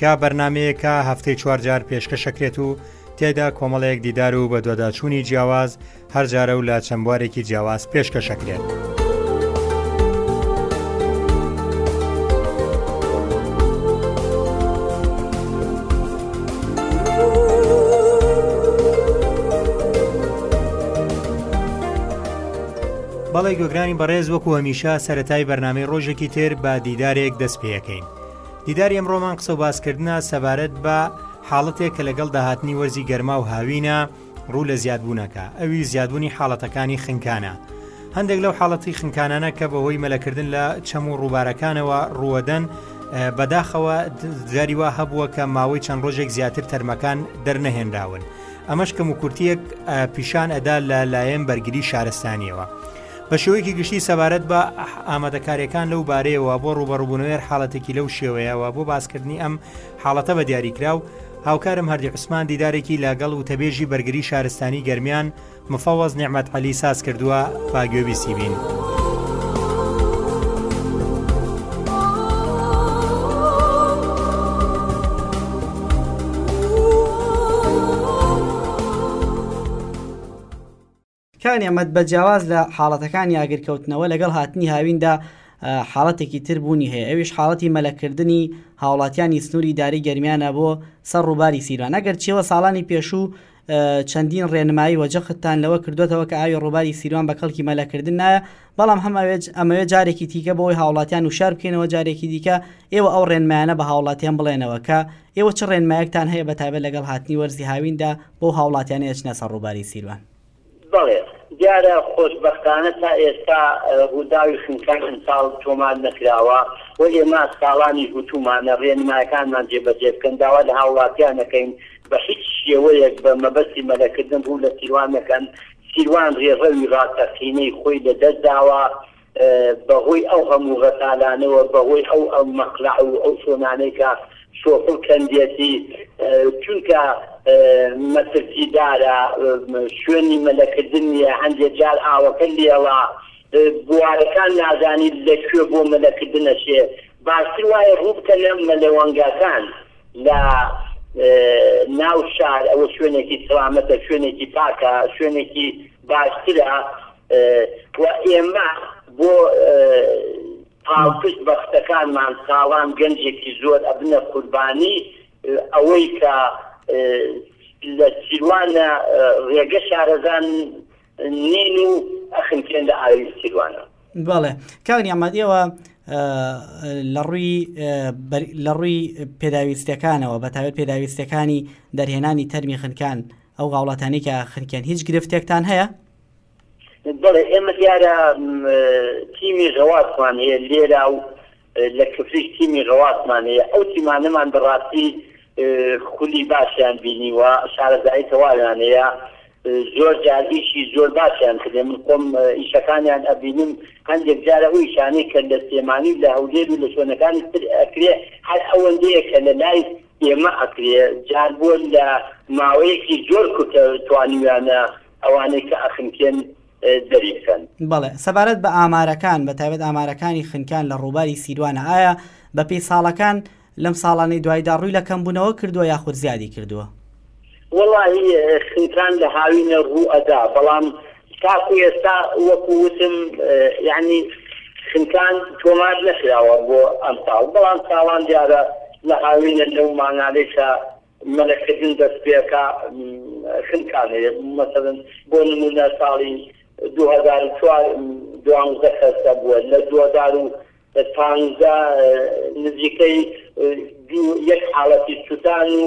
کە بەرنمەیەکە هەفتەی چوارجار پێشکەشەکرێت و تێدا کۆمەڵەیەک دیدار و بەدواداچوونی جیاواز هەرجارە و لە چەند بوارێکی جیاواز پێشکەشەکرێت. بەڵێ گۆگرانی بەڕێز وەکو هەمیشە سەتای بەرنمەی ڕۆژێکی تر بە دیدارێک دەست پێەکەین دیداری ئەمڕۆمان قسە و باسکردە سەبارەت بە حاڵەتێک کە لەگەڵ داهاتنی وەرزی گەرما و هاوینە ڕوو لە زیادبوونەکە ئەوی زیادبوونی حاڵەتەکانی خنکانە هەندێک لەو حاڵەتی خنکانانە کە بەهۆی مەلەکردن لە چەم و ڕووبارەکانەوە ڕووەدەن بەداخەوە جاری وا هەبووە کە ماوەی چەند ڕۆژێک زیاتر تەرمەکان دەرنەهێنراون ئەمەش کەم و کورتیەک پیشان ئەدا لە لایەن بەرگری شارستانیەوە. بە شێوەیەکی گشتی سەبارەت بە ئامادەکاریەکان لەو بارەیەوە بۆ ڕوبەڕبوونەوەێر حاڵەتێکی لەو شێوەیەوە بۆ باسکردنی ئەم حاڵەتە بە دیاریکراو هاوکارم هەردی عوسمان دیدارێکی لاگەڵ و تەبێژی بەرگری شارستانی گەرمیان مفەوەز نعممەت علی ساز کردووە باگوێبیسی بین. کاک نێعمەت بە جیاواز لە حاڵەتەکانی ئاگرکەوتنەوە لەگەڵ هاتنی هاویندا حاڵەتێکی تر بوونی هەیە ئەویش حاڵەتی مەلەکردنی هاوڵاتیانی سنووری داری گەرمیانە بۆ سەر ڕووباری سیروان ئەگەر چیەوە ساڵانی پێشوو چەندین ڕێنمایی وەجەختان لەوە کردوێتەوە کە ئاوی ڕووباری سیروان بە کەڵکی مەلەکردن نایە بەڵام هەمەوێت ئەمەوێت جارێکی تیکە بۆی هاوڵاتیان و شار بکەینەوە جارێکی دیکە ئێوە ئەو ڕێنمایانە بە هاوڵاتیان بڵێنەوە کە ئێوە چ ڕێنمایەکتان هەیە بە تایبەت لەگەڵ هاتنی وەرزی هاویندا بۆ هاوڵاتیانی ئەچنە سەر ڕووباری سیروان بەڵێ، دیارە خۆشبەختانە تا ئێستا ڕووداوی خنکان ئەمساڵ تۆمار نەکراوە و ئێمە ساڵانیش وتوومانە ڕێنمایەکانمان جێبەجێ بکەن، داوا لە هاوڵاتیان دەکەین بە هیچ شێوەیەک بە مەبەستی مەلەکردن ڕوو لە سیروان نەکەن، سیروان ڕێڕەوی ڕاستەقینەی خۆی لەدەست داوە بەهۆی ئەو هەموو غەزالانەوە، بەهۆی ئەو مەقلع و ئەو چۆنانەی کە سۆفڵ کەندێتی، چونکە مەترسیدارە، شوێنی مەلەکردن نییە، هەندێک جار ئاوەکە لێڵە، بوارەکان نازانی لە کوێ بۆ مەلەکردن ئەچێ، باشتر وایە ڕوو بکەنە مەلەوەنگەکان لە ناو شار، ئەوە شوێنێکی سڵامەتە، شوێنێکی پاکە، شوێنێکی. باشترە و ئێمە بۆ پاڵپشت بە کچەکانمان ساڵان گەنجێکی زۆر ئەبنە قوربانی ئەوەی کە لە سیروانە ڕێگە شارەزان نین و ئەخنکێنە ئاوی سیروانە. بەڵێ کاک نیعمەت ئێوە لە ڕووی لە ڕووی پێداویستەکانەوە بە تاوێت پێداویستەکانی دەرهێنانی تەرمی خنکان ئەو هاوڵاتیانەی کە خنکێن هیچ گرفتێکتان هەیە؟ بەڵێ ئێمە دیارە تیمی غەواتمان هەیە لێرا و لە کفریش تیمی غەواتمان هەیە ئەو تیمانەمان بەڕاستی خولی باشیان بینیوە شارەزایی تەواویان هەیە زۆر جار ئیشی زۆر باشیان کردێ من خۆم ئیشەکانیان ئەبینم هەندێک جارە ئەو شانەی کە لە سلێمانی و لە هەولێر و لە شوێنەکانی تر ئەکرێ هەر ئەوەندەیە کە لە لای ئێمە ئەکرێ جار بۆ لە ماوەیەکی زۆر کورتە توانیویانە ئەوانەی کە ئەخنکێن دەری بکەن. بەڵێ سەبارەت بە ئامارەکان بە تایبەت ئامارەکانی خنکان لە ڕووباری سیروانە ئایا بەپێی ساڵەکان لەم ساڵانەی دوایدا ڕووی لە کەمبوونەوە کردووە یاخود زیادی کردووە؟ وەڵاهی خنکان لە هاوینە ڕوو ئەدا بەڵام تاکو ئێستا وەکو وتم یانی خنکان تۆمار نەکراوە بۆ ئەمساڵ بەڵام ساڵان دیارە لە هاوینە لەو مانارەی کە مەلەکردن دەست پێکا خنکانێ مەسەلەن بۆ نمونە ساڵی دوو هەزار و چوار دوانزدە کەس بووە لە دوو هەزار و پانزدە نزیکەی یەک حاڵەتی سوتان و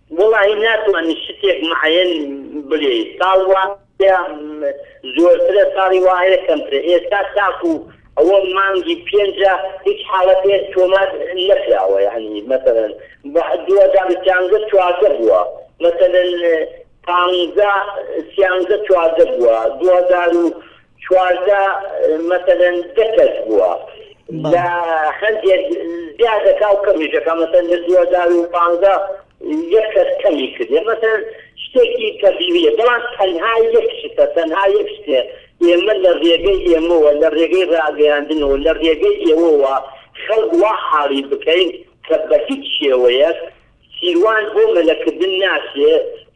وەڵاهی ناتوانی شتێک معەیەن بلێی ساڵ وا هەیە زۆرترە ساڵی وا هەیە کەمترە ئێستا تاکو ئەوە مانگی پێنجە هیچ حاڵەتێک تۆمار نەکراوە یەعنی مەسەلەن بە دوو هەزار و سیانزە چواردە بووە مەسەلەن پانزە سیانزە چواردە بووە دوو هەزار و چواردە مەسەلەن دە کەس بووە لە هەندێک زیاد دەکا و کەمیش دەکا مەسەلەن لە دوو هەزار و پازدە یەک کەس کەمی کردیە مەسەلەن شتێکی تەبیویە بەڵام تەنها یەک شتە تەنها یەک شتێ ئێمە لە رێگەی ئێمەوە لە رێگەی راگەیاندن و لە رێگەی ئێوەوە خەڵک وا حاڵی بکەین کە بە هیچ شێوەیەک سیروان بۆ مەلەکردن ناچێ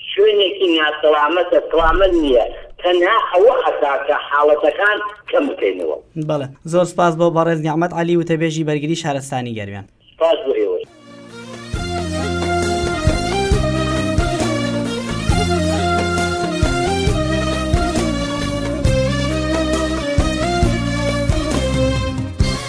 شوێنێکی ناسەلامەتە سەلامەت نیە تەنها ئەوە ئەکا کە حاڵەتەکان کەم بکەینەوە. بەڵێ زۆر سپاس بۆ بەڕێز نیعمەت عەلی وتەبێژی بەرگری شارەستانی گەرمیان. سپاس بۆ ئێوەش.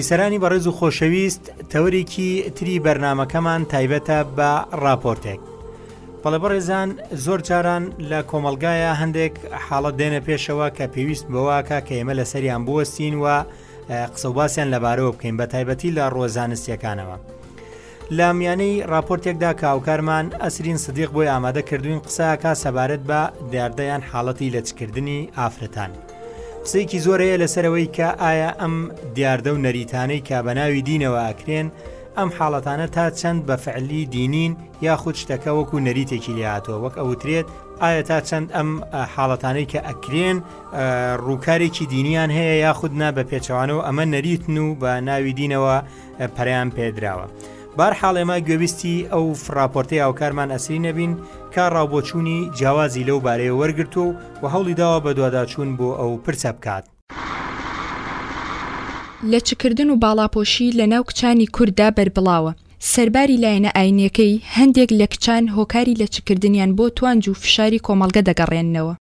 بیسەرانی بەڕێز و خۆشەویست تەوەرێکی تری بەرنمەکەمان تایبەتە بە ڕاپۆرتێک بەڵێ بەڕێزان زۆر جاران لە کۆمەلگایە هەندێک حاڵەت دێنە پێشەوە کە پێویست بەواکە کە ئێمە لە سەریان بوەستین و قسەباسیان لەبارەوە بکەین بە تایبەتی لە ڕۆزانستیەکانەوە. لە میانەی راپۆرتێکدا کە هاوکارمان ئەسرین سدیق بۆی ئامادە کردوین قسەکە سەبارەت بە دیاردەیان حاڵەتی لەچکردنی ئافرەتان. قسەیەکی زۆرەیە لەسەرەوەی کە ئایا ئەم دیاردە و نەریتانەی کە بە ناوی دینەوە ئەکرێن، ئەم حاڵەتانە تا چەند بە فعلی دینین یاخود شتەکە وەکو نەریتێکی لێهاتوە وەک ئەوترێت ئایا تا چەند ئەم حاڵەتانەی کە ئەکرێن ڕووکارێکی دینیان هەیە یاخود نا بە پێچوانەوە ئەمە نەریتن و بە ناوی دینەوە پەرەیان پێدراوە بار حاڵێما گوێویستی ئەو فراپۆرتی هاوکارمان ئەسری نەبین کا ڕاوبۆچوونی جیاوازی لەو بارەیە وەرگتو و و هەوڵی داوە بە دوواداچوون بۆ ئەو پرسە بکات. لەچکردن و باڵاپۆشی لەناو کچانی کورددا بەربڵاوە، سەرباری لایەنە ئاینیەکەی، هەندێک لەکچان هۆکاری لەچککردنیان بۆ توانج و فشاری کۆمەڵگە دەگەڕێننەوە،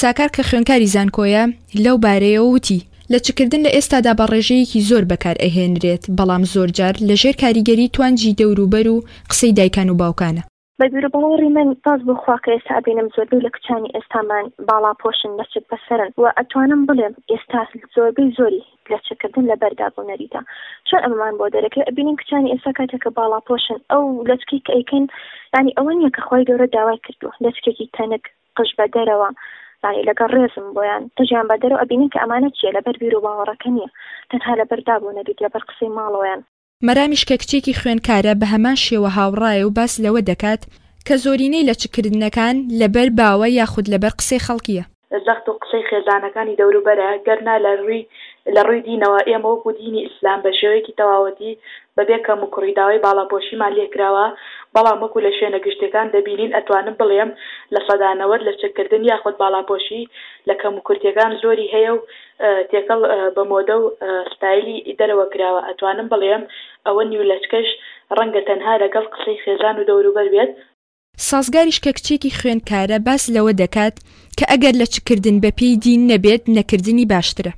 ساکار کە خوێنکاری زانکۆیە لەو بارەیەوە وتی، لەچککردن لە ئێستادا بە ڕێژەیەکی زۆر بەکار ئەهێنرێت، بەڵام زۆرجار لە ژێر کاریگەری توانجی دەوروبەر و قسەی دایکان و باوکانە. بە بیروباوەڕی من سپاس بۆ خوا کە ئێستا ئەبینم زۆربەی لە کچانی ئێستامان باڵاپۆشن لەچک بەسەرن و ئەتوانم بڵێم ئێستا زۆربەی زۆری لەچککردن لەبەردا بۆ نەریتە چۆن ئەمەمان بۆ دەرەکەوێت ئەبینین کچانی ئێستا کاتێک کە باڵاپۆشن ئەو لەچکەی کە ئەیکەن یانی ئەوە نییە کە خوای گەورە داوای کردووە لەچکێکی تەنک قژ بە دەرەوە یانی لەگەڵ ڕێزم بۆیان قژیان بە دەرەوە ئەبینن کە ئەمانە چیە لەبەر بیرو باوەڕەکە نیە تەنها لەبەر داب و نەریت لەبەر قسەی ماڵەوەیان. مەرامیش کە کچێکی خوێنکارە بە هەمان شێوە هاوڕایە و باس لەوە دەکات کە زۆرینەی لەچککردنەکان لەبەر باوە یاخود لەبەر قسەی خەڵکیە. زەخت و قسەی خێزانەکانی دەوروبەرە گەرنا لە رووی لە رووی دینەوە ئێمە وەکو دینی ئیسلام بە شێوەیەکی تەواوەتی بەبێ کەموکوڕی داوای باڵاپۆشیمان لێکراوە، بەڵام وەکو لە شوێنە گشتیەکان دەبینین ئەتوانم بڵێم لە سەدا نەوەد لە چەککردن یاخود باڵاپۆشی لە کەموکورتیەکان زۆری هەیە و تێکەڵ بە مۆدە و ستایلی دەرەوە کراوە ئەتوانم بڵێم ئەوە نیو لەچکەش ڕەنگە تەنها لەگەڵ قسەی خێزان و دەوروبەر بێت سازگاریش کە کچێکی خوێندکارە باس لەوە دەکات کە ئەگەر لەچ کردن بەپێی دین نەبێت نەکردنی باشترە.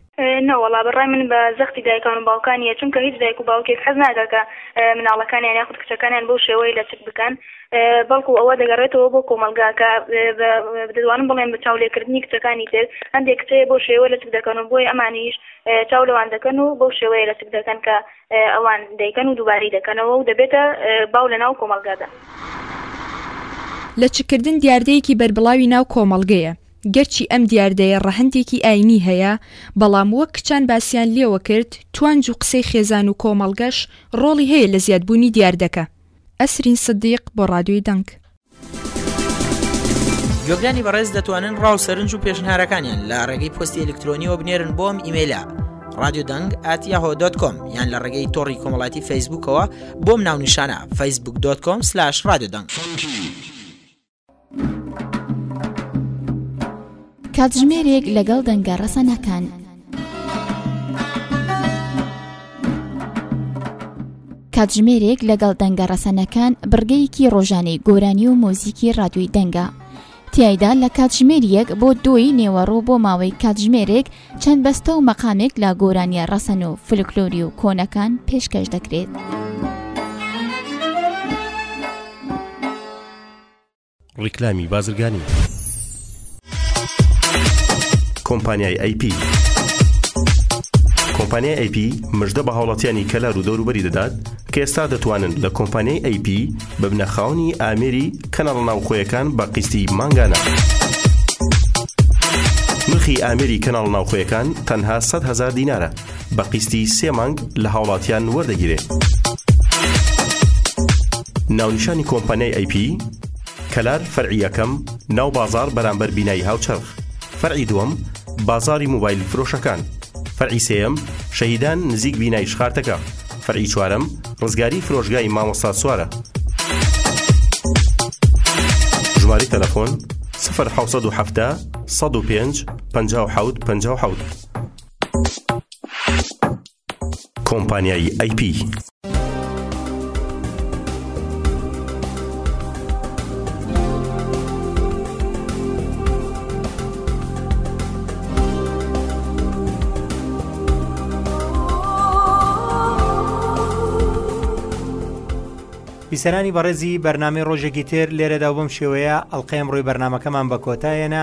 نەوەڵا بەڕای من بە زەختی دایکان و باوکانیە چونکە هیچ دایک و باوکێک حەز ناکا کە مناڵەکانیان یاخود کچەکانیان بەو شێوەیە لەچک بکەن بەڵکو ئەوە دەگەڕێتەوە بۆ کۆمەڵگا کە دەتوانم بڵێم بە چاولێکردنی کچەکانی تر هەندێک کچەیە بۆ شێوە لەچک دەکەن و بۆی ئەمانیش چاو لەوان دەکەن و بەو شێوەیە لەچک دەکەن کە ئەوان دەیکەن و دووبارەی دەکەنەوە و دەبێتە باو لەناو کۆمەڵگادا. لەچککردن دیاردەیەکی بەربڵاوی ناو کۆمەڵگەیە، گەرچی ئەم دیاردەیە ڕەهەندێکی ئاینی هەیە، بەڵام وەک کچان باسیان لێوە کرد، توانج و قسەی خێزان و کۆمەڵگەش ڕۆڵی هەیە لە زیادبوونی دیاردەکە. ئەسرین سدیق بۆ ڕادیۆی دەنگ. گوێگرانی بەڕێز دەتوانن ڕاو سەرنج و پێشنهارەکانیان لە ڕێگەی پستی ئەلکترۆنیەوە بنێرن بۆم ئیممەلا رادیو دەنگ ئاتیاهۆ.com یان لە ڕێگەی تۆڕی کۆمەڵاتی فەیسبوکەوە بۆم ناونیشانە فەیسبوک.com سلاش رادیو دەنگ. کاتژمێرێک لەگەڵ دەنگە ڕەسەنەکان. کاتژمێرێک لەگەڵ دەنگە ڕەسەنەکان بڕگەیەکی ڕۆژانەی گۆرانی و مۆزیکی ڕادوی دەنگە تایدا لە کاتژمێر یەک بۆ دۆی نێوەڕوو بۆ ماوەی کاتژمێرێک چەند بەستە و مەقامێک لە گۆرانیە ڕەسەن و فلکلۆری و کۆنەکان پێشکەش دەکرێت. ڕیکلامی بازرگانی. کۆمپانیای ئەیپ کۆمپانیای ئەیپ مژدە بە هاوڵاتیانی کەلار و دەوروبەری دەدات کە ئێستا دەتوانن لە کۆمپانیای ئەیپ ببنە خاونی ئامێری کەناڵ ناوخۆیەکان بە قیستی مانگانە. نرخی ئامێری کەناڵ ناوخۆیەکان تەنها 100 هزار دینارە. بە قیستی سێ مانگ لە هاوڵاتیان وەردەگیرێ ناونیشانی کۆمپانیای ئەیP کەلار فەرعی یەکەم ناو بازار بەرامبەر بینایی هاوچەرخ فەرعی دووەم بازاری موبایل فرۆشەکان فەرعی سێەم شەهیدان نزیک بینایی شخارتەکە فەرعی چوارەم ڕزگاری فرۆشگای مامۆستا سوارە ژماری تەلەفۆن سفر حوسەد و حەفتە سەد و پێنج پەنجا و حەوت پەنجا و حەوت. کۆمپانیای ئەی پی بیسەرانی بەڕێزی بەرنامی ڕۆژێکی تێر لێرەدا بەم شێوەیە ئەڵلقەیەم ڕووی بەرنمەکەمان بە کۆتایەنە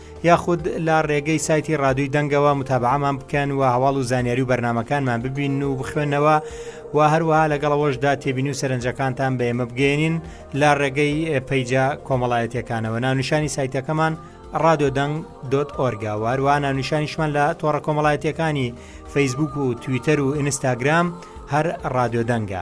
یاخود لە ڕێگەی سایتی ڕادوی دەنگەوە متابعمان بکەن و هەواڵ و زانیاری و بەرنمەکانمان ببین و بخوێنەوە و هەروەها لەگەڵەوەشدا تێبین و سەرنجەکانتان بە ئێمە بگەێنین لە ڕێگەی پەیجا کۆمەڵایەتەکانەوە ناونیشانی سایتەکەمان ڕادۆ دەنگ دۆت ئۆرگا واروان ناونیشانیشمان لە تۆڕە کۆمەڵایەتەکانی فەیسبوک و تویتەر و ئینستاگرام هەر ڕادۆ دەنگە.